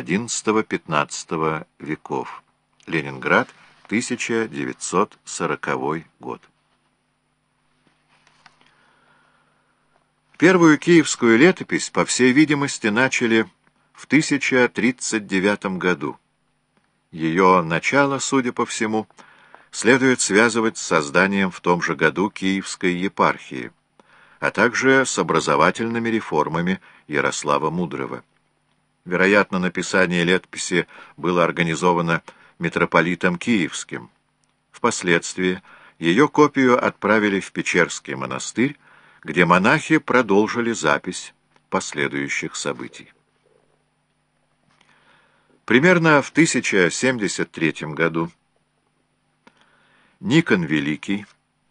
XI-XV веков. Ленинград, 1940 год. Первую киевскую летопись, по всей видимости, начали в 1039 году. Ее начало, судя по всему, следует связывать с созданием в том же году Киевской епархии, а также с образовательными реформами Ярослава Мудрого. Вероятно, написание летописи было организовано митрополитом Киевским. Впоследствии ее копию отправили в Печерский монастырь, где монахи продолжили запись последующих событий. Примерно в 1073 году Никон Великий,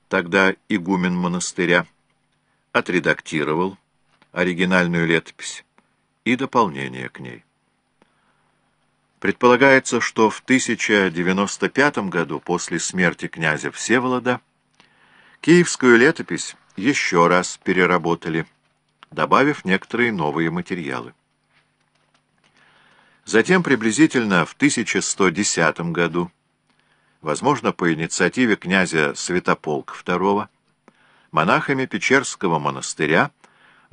тогда игумен монастыря, отредактировал оригинальную летопись и дополнение к ней. Предполагается, что в 1095 году, после смерти князя Всеволода, киевскую летопись еще раз переработали, добавив некоторые новые материалы. Затем приблизительно в 1110 году, возможно, по инициативе князя Святополка II, монахами Печерского монастыря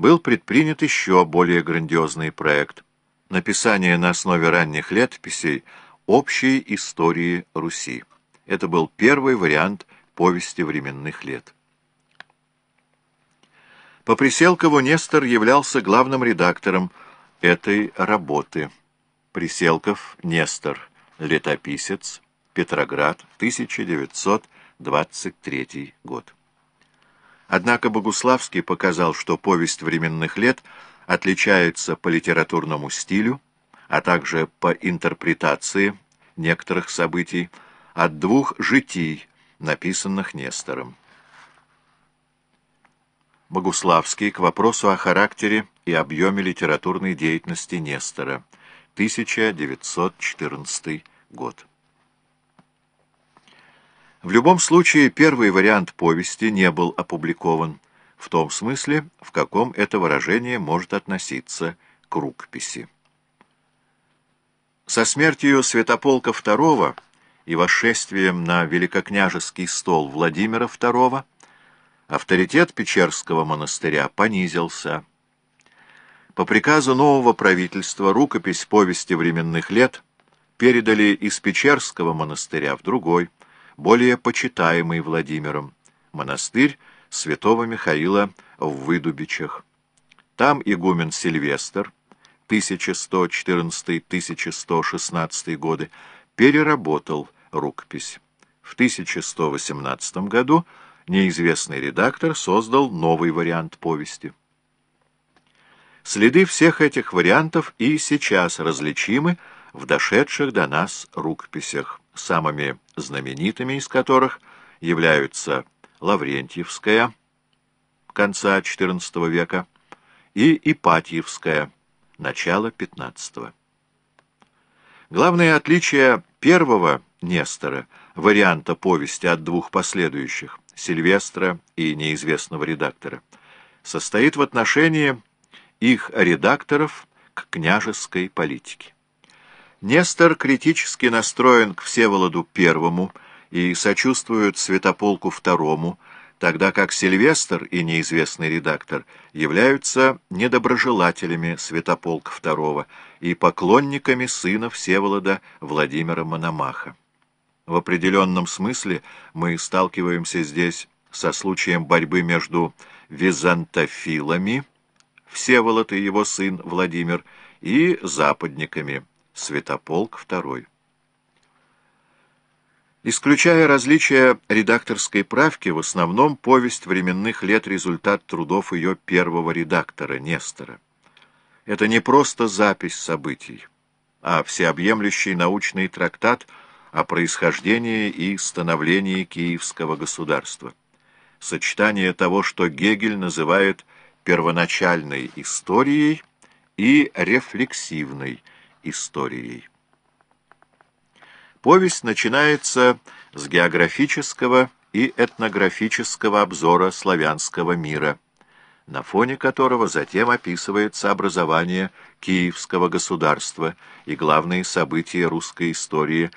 был предпринят еще более грандиозный проект — написание на основе ранних летописей общей истории Руси. Это был первый вариант повести временных лет. По Приселкову Нестор являлся главным редактором этой работы — Приселков Нестор, летописец, Петроград, 1923 год. Однако Богуславский показал, что повесть временных лет отличается по литературному стилю, а также по интерпретации некоторых событий от двух житий, написанных Нестором. Богуславский к вопросу о характере и объеме литературной деятельности Нестора – 1914 год. В любом случае, первый вариант повести не был опубликован в том смысле, в каком это выражение может относиться к рукописи. Со смертью Святополка II и восшествием на великокняжеский стол Владимира II авторитет Печерского монастыря понизился, по приказу нового правительства рукопись повести временных лет передали из Печерского монастыря в другой, более почитаемый Владимиром, монастырь святого Михаила в Выдубичах. Там игумен Сильвестр, 1114-1116 годы, переработал рукопись. В 1118 году неизвестный редактор создал новый вариант повести. Следы всех этих вариантов и сейчас различимы в дошедших до нас рукописях, самыми знаменитыми из которых являются Лаврентьевская конца XIV века и Ипатьевская начала XV. Главное отличие первого Нестора, варианта повести от двух последующих, Сильвестра и неизвестного редактора, состоит в отношении их редакторов к княжеской политике. Нестор критически настроен к Всеволоду I и сочувствует Святополку II, тогда как Сильвестр и неизвестный редактор являются недоброжелателями Святополка II и поклонниками сына Всеволода Владимира Мономаха. В определенном смысле мы сталкиваемся здесь со случаем борьбы между византофилами, Всеволод и его сын Владимир, и западниками, Святополк II. Исключая различия редакторской правки, в основном повесть временных лет результат трудов ее первого редактора, Нестора. Это не просто запись событий, а всеобъемлющий научный трактат о происхождении и становлении киевского государства. Сочетание того, что Гегель называет первоначальной историей и рефлексивной историей. Повесть начинается с географического и этнографического обзора славянского мира, на фоне которого затем описывается образование Киевского государства и главные события русской истории